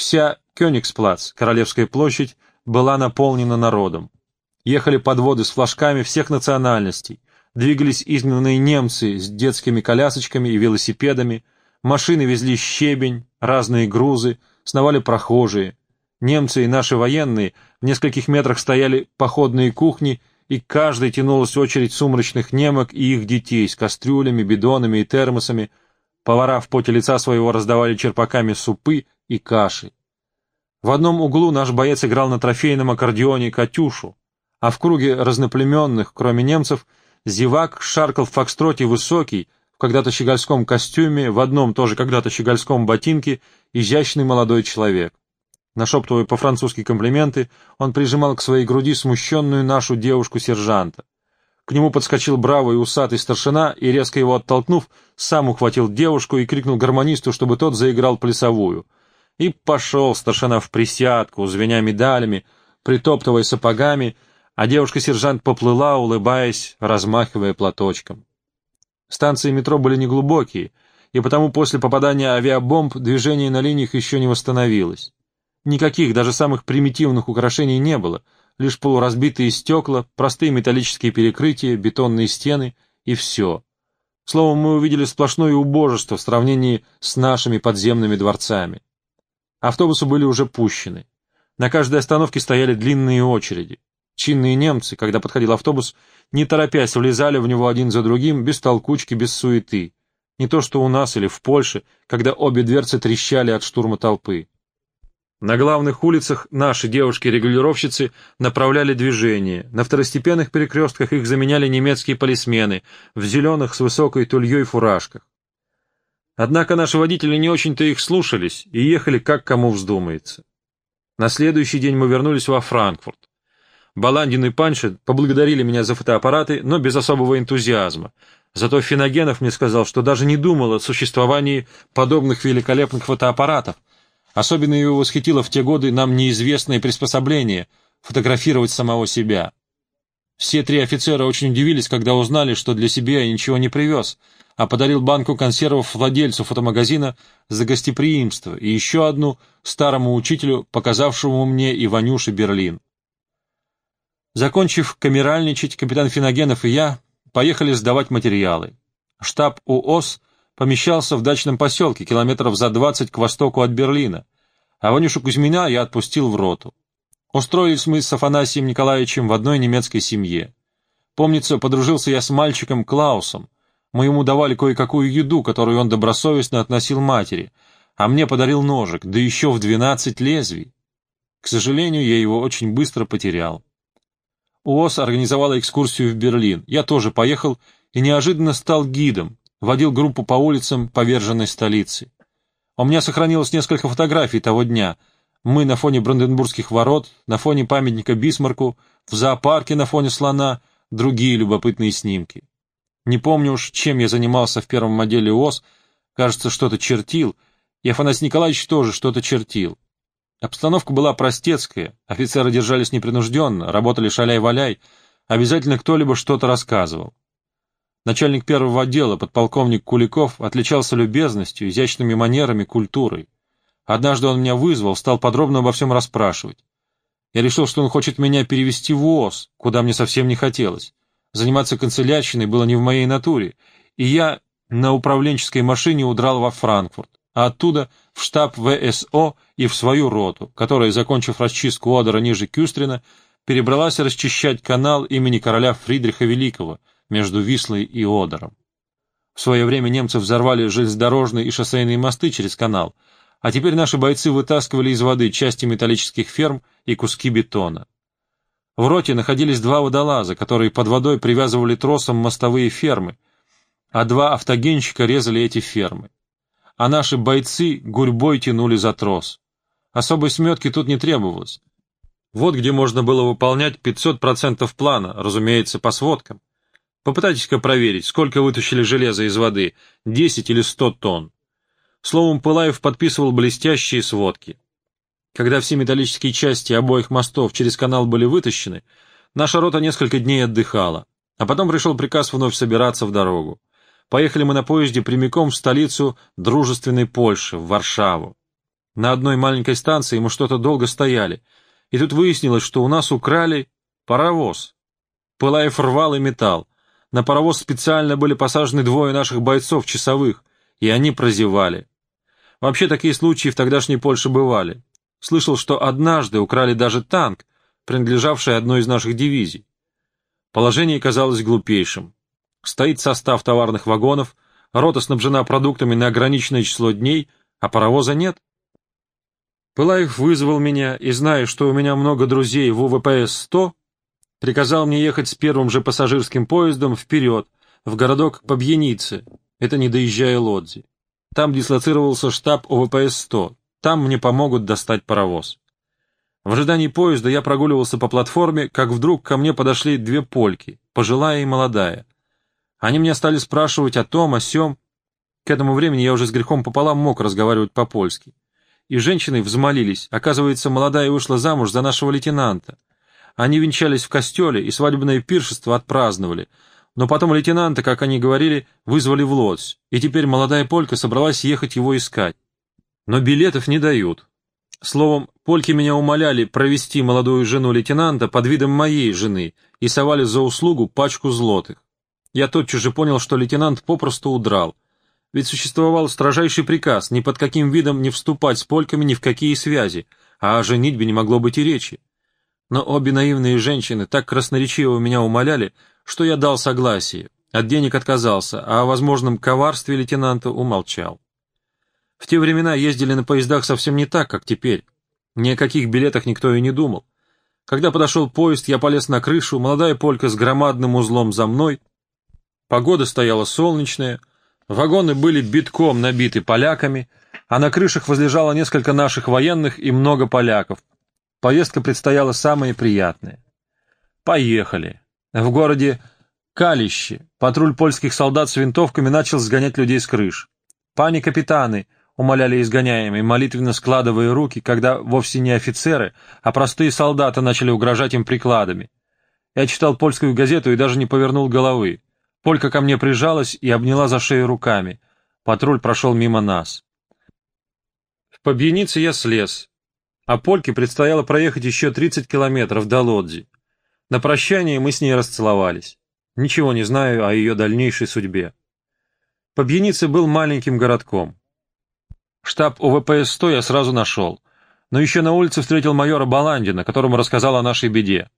Вся Кёнигсплац, Королевская площадь, была наполнена народом. Ехали подводы с флажками всех национальностей, двигались изгнанные немцы с детскими колясочками и велосипедами, машины везли щебень, разные грузы, сновали прохожие. Немцы и наши военные в нескольких метрах стояли походные кухни, и каждой тянулась очередь сумрачных немок и их детей с кастрюлями, бидонами и термосами. Повара в поте лица своего раздавали черпаками супы и каши. В одном углу наш боец играл на трофейном аккордеоне «Катюшу», а в круге разноплеменных, кроме немцев, зевак шаркал в фокстроте высокий, в когда-то щегольском костюме, в одном тоже когда-то щегольском ботинке, изящный молодой человек. Нашептывая по-французски комплименты, он прижимал к своей груди смущенную нашу девушку-сержанта. К нему подскочил бравый усатый старшина и, резко его оттолкнув, сам ухватил девушку и крикнул гармонисту, чтобы тот заиграл плясовую. И пошел старшина в присядку, звеня медалями, притоптывая сапогами, а девушка-сержант поплыла, улыбаясь, размахивая платочком. Станции метро были неглубокие, и потому после попадания авиабомб движение на линиях еще не восстановилось. Никаких, даже самых примитивных украшений не было, лишь полуразбитые стекла, простые металлические перекрытия, бетонные стены и все. Словом, мы увидели сплошное убожество в сравнении с нашими подземными дворцами. Автобусы были уже пущены. На каждой остановке стояли длинные очереди. Чинные немцы, когда подходил автобус, не торопясь влезали в него один за другим, без толкучки, без суеты. Не то что у нас или в Польше, когда обе дверцы трещали от штурма толпы. На главных улицах наши девушки-регулировщицы направляли движение, на второстепенных перекрестках их заменяли немецкие полисмены в зеленых с высокой тульей фуражках. Однако наши водители не очень-то их слушались и ехали как кому вздумается. На следующий день мы вернулись во Франкфурт. Баландин и Паншин поблагодарили меня за фотоаппараты, но без особого энтузиазма. Зато Финогенов мне сказал, что даже не думал о существовании подобных великолепных фотоаппаратов, Особенно его восхитило в те годы нам неизвестное приспособление — фотографировать самого себя. Все три офицера очень удивились, когда узнали, что для себя я ничего не привез, а подарил банку консервов владельцу фотомагазина за гостеприимство и еще одну старому учителю, показавшему мне Иванюши Берлин. Закончив камеральничать, капитан Финогенов и я поехали сдавать материалы. Штаб УОС помещался в дачном поселке, километров за двадцать к востоку от Берлина, а Ванюшу Кузьмина я отпустил в роту. Устроились мы с Афанасием Николаевичем в одной немецкой семье. Помнится, подружился я с мальчиком Клаусом. Мы ему давали кое-какую еду, которую он добросовестно относил матери, а мне подарил ножик, да еще в двенадцать лезвий. К сожалению, я его очень быстро потерял. УОС организовала экскурсию в Берлин. Я тоже поехал и неожиданно стал гидом, водил группу по улицам поверженной столицы. У меня сохранилось несколько фотографий того дня. Мы на фоне Бранденбургских ворот, на фоне памятника Бисмарку, в зоопарке на фоне слона, другие любопытные снимки. Не помню уж, чем я занимался в первом отделе ОС, кажется, что-то чертил, и Афанасий Николаевич тоже что-то чертил. Обстановка была простецкая, офицеры держались непринужденно, работали шаляй-валяй, обязательно кто-либо что-то рассказывал. Начальник первого отдела, подполковник Куликов, отличался любезностью, изящными манерами, культурой. Однажды он меня вызвал, стал подробно обо всем расспрашивать. Я решил, что он хочет меня перевести в ООС, куда мне совсем не хотелось. Заниматься канцелярщиной было не в моей натуре, и я на управленческой машине удрал во Франкфурт, а оттуда в штаб ВСО и в свою роту, которая, закончив расчистку Одера ниже Кюстрина, перебралась расчищать канал имени короля Фридриха Великого — между Вислой и Одером. В свое время немцы взорвали железнодорожные и шоссейные мосты через канал, а теперь наши бойцы вытаскивали из воды части металлических ферм и куски бетона. В роте находились два водолаза, которые под водой привязывали тросом мостовые фермы, а два автогенщика резали эти фермы. А наши бойцы гурьбой тянули за трос. Особой сметки тут не требовалось. Вот где можно было выполнять 500% плана, разумеется, по сводкам. Попытайтесь-ка проверить, сколько вытащили железа из воды, 10 или 100 тонн. Словом, Пылаев подписывал блестящие сводки. Когда все металлические части обоих мостов через канал были вытащены, наша рота несколько дней отдыхала, а потом пришел приказ вновь собираться в дорогу. Поехали мы на поезде прямиком в столицу дружественной Польши, в Варшаву. На одной маленькой станции мы что-то долго стояли, и тут выяснилось, что у нас украли паровоз. Пылаев рвал и металл. На паровоз специально были посажены двое наших бойцов часовых, и они прозевали. Вообще такие случаи в тогдашней Польше бывали. Слышал, что однажды украли даже танк, принадлежавший одной из наших дивизий. Положение казалось глупейшим. Стоит состав товарных вагонов, рота снабжена продуктами на ограниченное число дней, а паровоза нет. Пылаев вызвал меня, и, зная, что у меня много друзей в УВПС-100, приказал мне ехать с первым же пассажирским поездом вперед, в городок Побьяницы, это не доезжая Лодзи. Там дислоцировался штаб ОВПС-100, там мне помогут достать паровоз. В ожидании поезда я прогуливался по платформе, как вдруг ко мне подошли две польки, пожилая и молодая. Они меня стали спрашивать о том, о сём. К этому времени я уже с грехом пополам мог разговаривать по-польски. И женщины взмолились, оказывается, молодая вышла замуж за нашего лейтенанта. Они венчались в костеле и свадебное пиршество отпраздновали, но потом лейтенанта, как они говорили, вызвали в Лодзь, и теперь молодая полька собралась ехать его искать. Но билетов не дают. Словом, польки меня умоляли провести молодую жену лейтенанта под видом моей жены и совали за услугу пачку злотых. Я тотчас же понял, что лейтенант попросту удрал. Ведь существовал строжайший приказ ни под каким видом не вступать с польками ни в какие связи, а о женитьбе не могло быть и речи. Но обе наивные женщины так красноречиво меня умоляли, что я дал согласие, от денег отказался, а о возможном коварстве лейтенанта умолчал. В те времена ездили на поездах совсем не так, как теперь. Ни о каких билетах никто и не думал. Когда подошел поезд, я полез на крышу, молодая полька с громадным узлом за мной. Погода стояла солнечная, вагоны были битком набиты поляками, а на крышах возлежало несколько наших военных и много поляков. Поездка предстояла самая приятная. Поехали. В городе Калище патруль польских солдат с винтовками начал сгонять людей с крыш. «Пани капитаны!» — умоляли изгоняемые, молитвенно складывая руки, когда вовсе не офицеры, а простые солдаты начали угрожать им прикладами. Я читал польскую газету и даже не повернул головы. Полька ко мне прижалась и обняла за шею руками. Патруль прошел мимо нас. В Побьянице я слез, а Польке предстояло проехать еще 30 километров до Лодзи. На прощание мы с ней расцеловались. Ничего не знаю о ее дальнейшей судьбе. Побьяница был маленьким городком. Штаб ОВПС-100 я сразу нашел. Но еще на улице встретил майора Баландина, которому рассказал о нашей беде.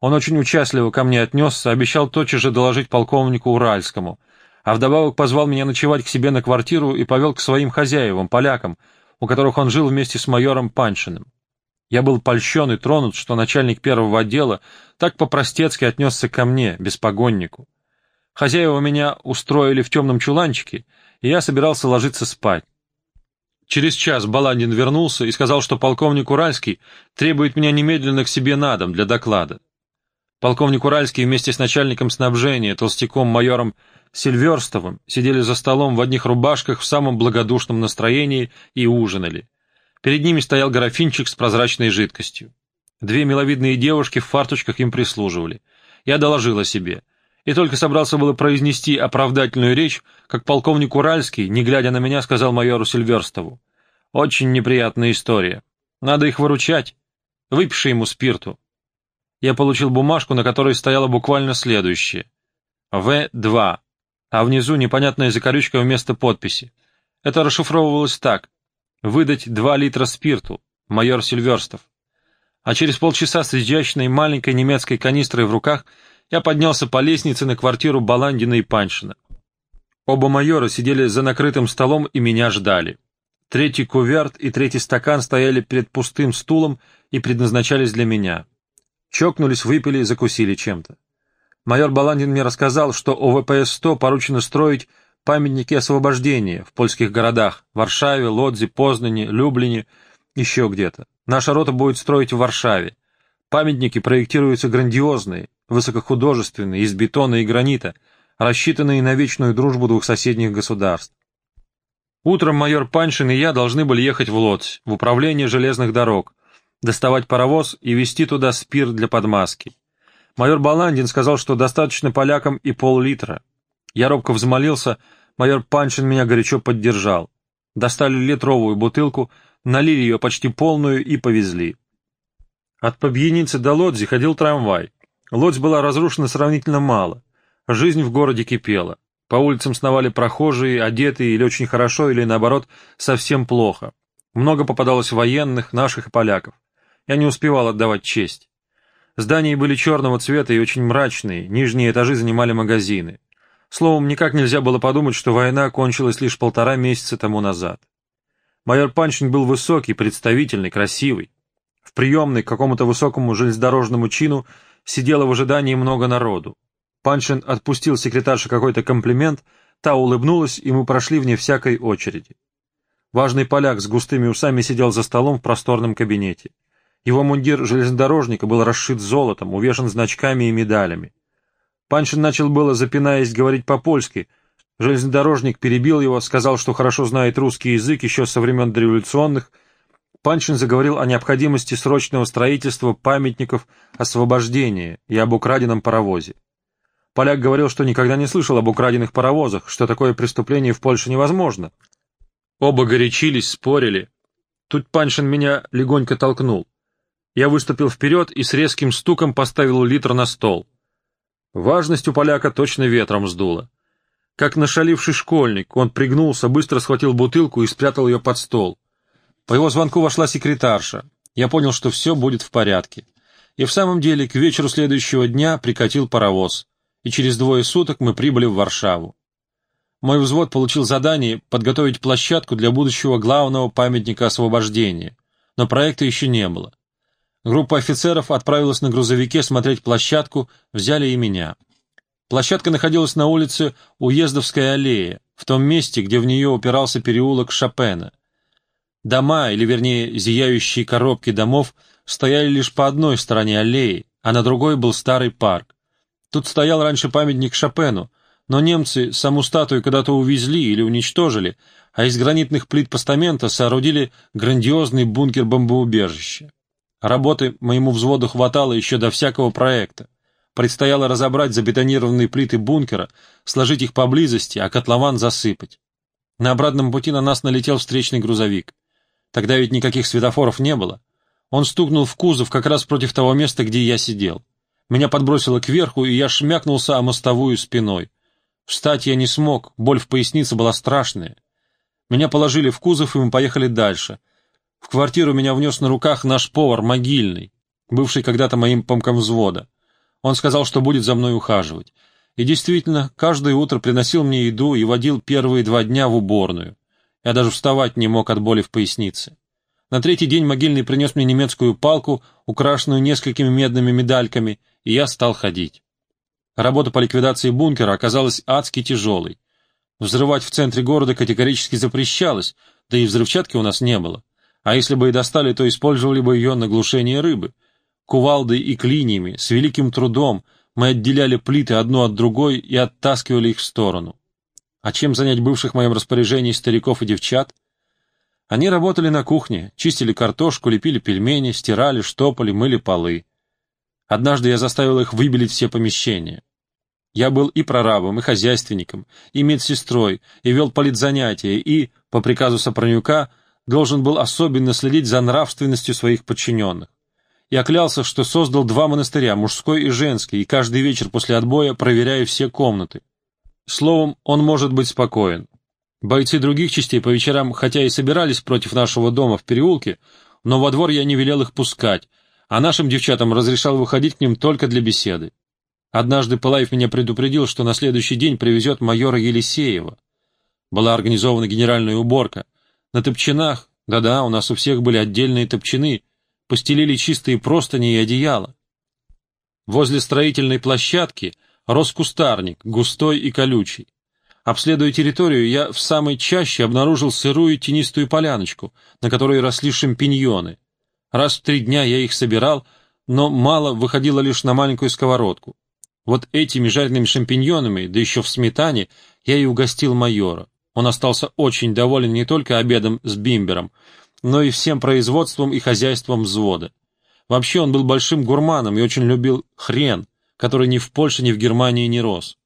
Он очень участливо ко мне отнесся, обещал тотчас же доложить полковнику Уральскому, а вдобавок позвал меня ночевать к себе на квартиру и повел к своим хозяевам, полякам, у которых он жил вместе с майором Паншиным. Я был польщен и тронут, что начальник первого отдела так по-простецки отнесся ко мне, беспогоннику. Хозяева меня устроили в темном чуланчике, и я собирался ложиться спать. Через час Баландин вернулся и сказал, что полковник Уральский требует меня немедленно к себе на дом для доклада. Полковник Уральский вместе с начальником снабжения, толстяком-майором Сильверстовым, сидели за столом в одних рубашках в самом благодушном настроении и ужинали. Перед ними стоял графинчик с прозрачной жидкостью. Две миловидные девушки в фарточках им прислуживали. Я доложил о себе. И только собрался было произнести оправдательную речь, как полковник Уральский, не глядя на меня, сказал майору Сильверстову. «Очень неприятная история. Надо их выручать. Выпиши ему спирту». Я получил бумажку, на которой стояло буквально следующее. В-2. А внизу непонятная закорючка вместо подписи. Это расшифровывалось так выдать два литра спирту, майор Сильверстов. А через полчаса с изящной маленькой немецкой канистрой в руках я поднялся по лестнице на квартиру Баландина и Паншина. Оба майора сидели за накрытым столом и меня ждали. Третий куверт и третий стакан стояли перед пустым стулом и предназначались для меня. Чокнулись, выпили и закусили чем-то. Майор Баландин мне рассказал, что ОВПС-100 поручено строить памятники освобождения в польских городах – Варшаве, Лодзе, Познане, Люблине, еще где-то. Наша рота будет строить в Варшаве. Памятники проектируются грандиозные, высокохудожественные, из бетона и гранита, рассчитанные на вечную дружбу двух соседних государств. Утром майор Паншин и я должны были ехать в Лодзь, в управление железных дорог, доставать паровоз и везти туда спирт для подмазки. Майор Баландин сказал, что достаточно полякам и пол-литра. Я робко взмолился, майор Паншин меня горячо поддержал. Достали литровую бутылку, налили ее почти полную и повезли. От Побьяницы до Лодзи ходил трамвай. Лодзь была разрушена сравнительно мало. Жизнь в городе кипела. По улицам сновали прохожие, одетые или очень хорошо, или, наоборот, совсем плохо. Много попадалось военных, наших и поляков. Я не успевал отдавать честь. Здания были черного цвета и очень мрачные, нижние этажи занимали магазины. Словом, никак нельзя было подумать, что война кончилась лишь полтора месяца тому назад. Майор Панчин был высокий, представительный, красивый. В приемной к какому-то высокому железнодорожному чину сидело в ожидании много народу. Паншин отпустил секретарше какой-то комплимент, та улыбнулась, и мы прошли вне всякой очереди. Важный поляк с густыми усами сидел за столом в просторном кабинете. Его мундир железнодорожника был расшит золотом, увешан значками и медалями. Паншин начал было, запинаясь, говорить по-польски. Железнодорожник перебил его, сказал, что хорошо знает русский язык еще со времен дореволюционных. Паншин заговорил о необходимости срочного строительства памятников освобождения и об украденном паровозе. Поляк говорил, что никогда не слышал об украденных паровозах, что такое преступление в Польше невозможно. Оба горячились, спорили. Тут Паншин меня легонько толкнул. Я выступил вперед и с резким стуком поставил литр на стол. Важность у поляка точно ветром сдуло. Как нашаливший школьник, он пригнулся, быстро схватил бутылку и спрятал ее под стол. По его звонку вошла секретарша. Я понял, что все будет в порядке. И в самом деле к вечеру следующего дня прикатил паровоз и через двое суток мы прибыли в Варшаву. Мой взвод получил задание подготовить площадку для будущего главного памятника освобождения, но проекта еще не было. Группа офицеров отправилась на грузовике смотреть площадку, взяли и меня. Площадка находилась на улице Уездовская аллея, в том месте, где в нее упирался переулок Шопена. Дома, или вернее зияющие коробки домов, стояли лишь по одной стороне аллеи, а на другой был старый парк. Тут стоял раньше памятник Шопену, но немцы саму статую когда-то увезли или уничтожили, а из гранитных плит постамента соорудили грандиозный бункер-бомбоубежище. Работы моему взводу хватало еще до всякого проекта. Предстояло разобрать забетонированные плиты бункера, сложить их поблизости, а котлован засыпать. На обратном пути на нас налетел встречный грузовик. Тогда ведь никаких светофоров не было. Он стукнул в кузов как раз против того места, где я сидел. Меня подбросило кверху, и я шмякнулся о мостовую спиной. Встать я не смог, боль в пояснице была страшная. Меня положили в кузов, и мы поехали дальше. В квартиру меня внес на руках наш повар, могильный, бывший когда-то моим помком взвода. Он сказал, что будет за мной ухаживать. И действительно, каждое утро приносил мне еду и водил первые два дня в уборную. Я даже вставать не мог от боли в пояснице. На третий день могильный принес мне немецкую палку, украшенную несколькими медными медальками, и я стал ходить. Работа по ликвидации бункера оказалась адски тяжелой. Взрывать в центре города категорически запрещалось, да и взрывчатки у нас не было. А если бы и достали, то использовали бы ее на глушение рыбы. Кувалдой и клиньями, с великим трудом, мы отделяли плиты одну от другой и оттаскивали их в сторону. А чем занять бывших в моем распоряжении стариков и девчат? Они работали на кухне, чистили картошку, лепили пельмени, стирали, штопали, мыли полы. Однажды я заставил их выбелить все помещения. Я был и прорабом, и хозяйственником, и медсестрой, и вел политзанятия, и, по приказу Сопронюка, должен был особенно следить за нравственностью своих подчиненных. Я клялся, что создал два монастыря, мужской и женский, и каждый вечер после отбоя проверяю все комнаты. Словом, он может быть спокоен. Бойцы других частей по вечерам, хотя и собирались против нашего дома в переулке, но во двор я не велел их пускать, а нашим девчатам разрешал выходить к ним только для беседы. Однажды Пылаев меня предупредил, что на следующий день привезет майора Елисеева. Была организована генеральная уборка. На топчинах, да-да, у нас у всех были отдельные топчины, постелили чистые простыни и одеяла. Возле строительной площадки рос кустарник, густой и колючий. Обследуя территорию, я в самой чаще обнаружил сырую тенистую поляночку, на которой росли шампиньоны — Раз в три дня я их собирал, но мало выходило лишь на маленькую сковородку. Вот этими жареными шампиньонами, да еще в сметане, я и угостил майора. Он остался очень доволен не только обедом с бимбером, но и всем производством и хозяйством взвода. Вообще он был большим гурманом и очень любил хрен, который ни в Польше, ни в Германии не рос.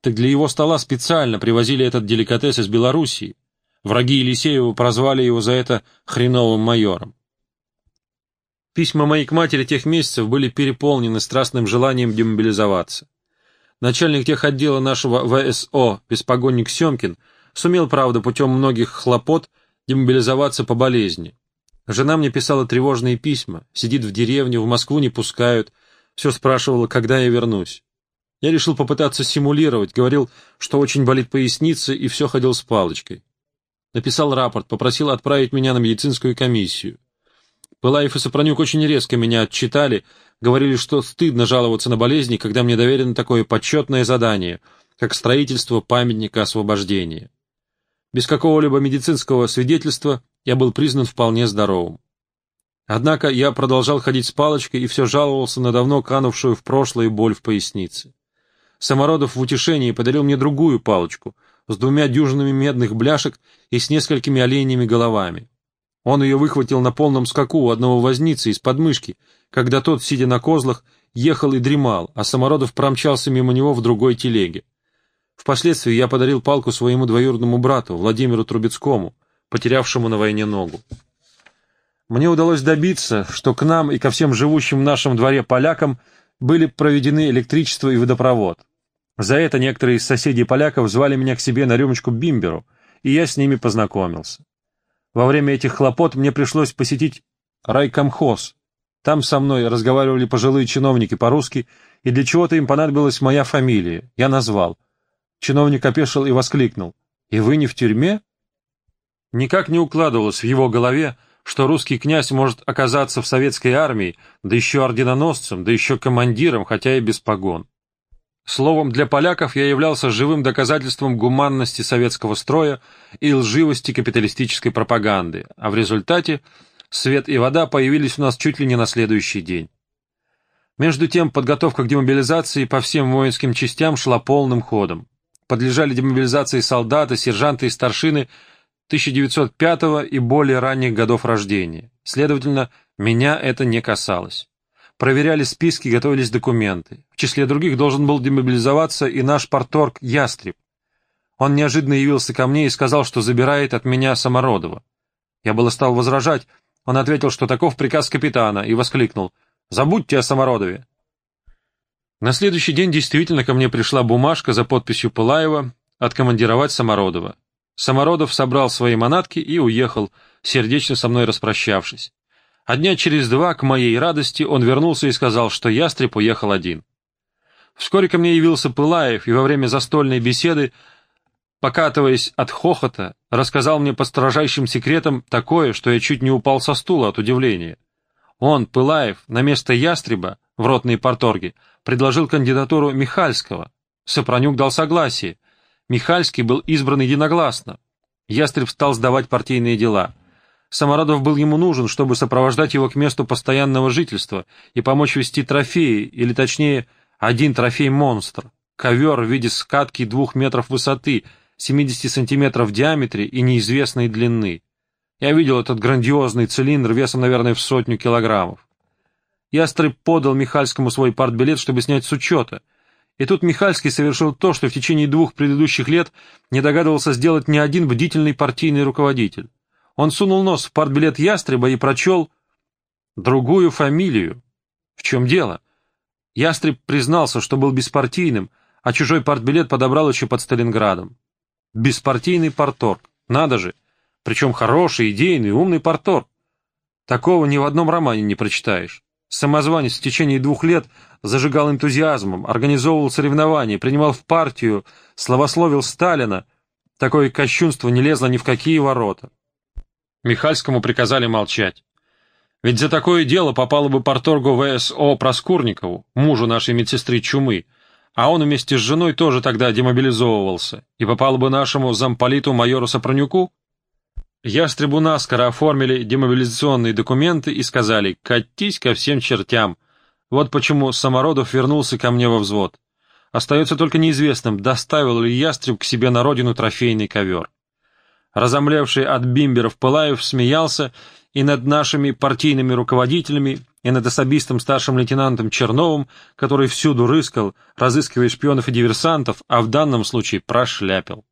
Так для его стола специально привозили этот деликатес из Белоруссии. Враги Елисеева прозвали его за это хреновым майором. Письма мои к матери тех месяцев были переполнены страстным желанием демобилизоваться. Начальник тех отдела нашего ВСО, беспогонник Семкин, сумел, правда, путем многих хлопот демобилизоваться по болезни. Жена мне писала тревожные письма, сидит в деревне, в Москву не пускают, все спрашивала, когда я вернусь. Я решил попытаться симулировать, говорил, что очень болит поясница, и все ходил с палочкой. Написал рапорт, попросил отправить меня на медицинскую комиссию. Пылаев и Сопронюк очень резко меня отчитали, говорили, что стыдно жаловаться на болезни, когда мне доверено такое почетное задание, как строительство памятника освобождения. Без какого-либо медицинского свидетельства я был признан вполне здоровым. Однако я продолжал ходить с палочкой и все жаловался на давно канувшую в прошлое боль в пояснице. Самородов в утешении подарил мне другую палочку — с двумя дюжинами медных бляшек и с несколькими оленями головами. Он ее выхватил на полном скаку у одного возницы из подмышки, когда тот, сидя на козлах, ехал и дремал, а Самородов промчался мимо него в другой телеге. Впоследствии я подарил палку своему двоюродному брату, Владимиру Трубецкому, потерявшему на войне ногу. Мне удалось добиться, что к нам и ко всем живущим в нашем дворе полякам были проведены электричество и водопровод. За это некоторые из соседей поляков звали меня к себе на рюмочку бимберу, и я с ними познакомился. Во время этих хлопот мне пришлось посетить райкомхоз. Там со мной разговаривали пожилые чиновники по-русски, и для чего-то им понадобилась моя фамилия. Я назвал. Чиновник опешил и воскликнул. «И вы не в тюрьме?» Никак не укладывалось в его голове, что русский князь может оказаться в советской армии, да еще орденоносцем, да еще командиром, хотя и без погон. Словом, для поляков я являлся живым доказательством гуманности советского строя и лживости капиталистической пропаганды, а в результате свет и вода появились у нас чуть ли не на следующий день. Между тем, подготовка к демобилизации по всем воинским частям шла полным ходом. Подлежали демобилизации солдаты, сержанты и старшины 1905 и более ранних годов рождения. Следовательно, меня это не касалось проверяли списки, готовились документы. В числе других должен был демобилизоваться и наш порторг Ястреб. Он неожиданно явился ко мне и сказал, что забирает от меня Самородова. Я было стал возражать, он ответил, что таков приказ капитана, и воскликнул «Забудьте о Самородове». На следующий день действительно ко мне пришла бумажка за подписью Пылаева «Откомандировать Самородова». Самородов собрал свои манатки и уехал, сердечно со мной распрощавшись. А дня через два, к моей радости, он вернулся и сказал, что ястреб уехал один. Вскоре ко мне явился Пылаев и во время застольной беседы, покатываясь от хохота, рассказал мне по строжайшим секретам такое, что я чуть не упал со стула от удивления. Он, Пылаев, на место ястреба в ротные порторги предложил кандидатуру Михальского. Сопронюк дал согласие. Михальский был избран единогласно. Ястреб стал сдавать партийные дела — Саморадов был ему нужен, чтобы сопровождать его к месту постоянного жительства и помочь вести трофеи, или точнее, один трофей-монстр. Ковер в виде скатки двух метров высоты, 70 сантиметров в диаметре и неизвестной длины. Я видел этот грандиозный цилиндр весом, наверное, в сотню килограммов. Ястреб подал Михальскому свой партбилет, чтобы снять с учета. И тут Михальский совершил то, что в течение двух предыдущих лет не догадывался сделать ни один бдительный партийный руководитель. Он сунул нос в партбилет ястреба и прочел другую фамилию. В чем дело? Ястреб признался, что был беспартийным, а чужой партбилет подобрал еще под Сталинградом. Беспартийный порторг. Надо же. Причем хороший, идейный, умный порторг. Такого ни в одном романе не прочитаешь. Самозванец в течение двух лет зажигал энтузиазмом, организовывал соревнования, принимал в партию, славословил Сталина. Такое кощунство не лезло ни в какие ворота. Михальскому приказали молчать. Ведь за такое дело попало бы порторгу ВСО Проскурникову, мужу нашей медсестры Чумы, а он вместе с женой тоже тогда демобилизовывался, и попало бы нашему замполиту майору Сопронюку? Ястребу наскоро оформили демобилизационные документы и сказали «катись ко всем чертям». Вот почему Самородов вернулся ко мне во взвод. Остается только неизвестным, доставил ли Ястреб к себе на родину трофейный ковер. Разомлевший от бимберов Пылаев смеялся и над нашими партийными руководителями, и над особистым старшим лейтенантом Черновым, который всюду рыскал, разыскивая шпионов и диверсантов, а в данном случае прошляпил.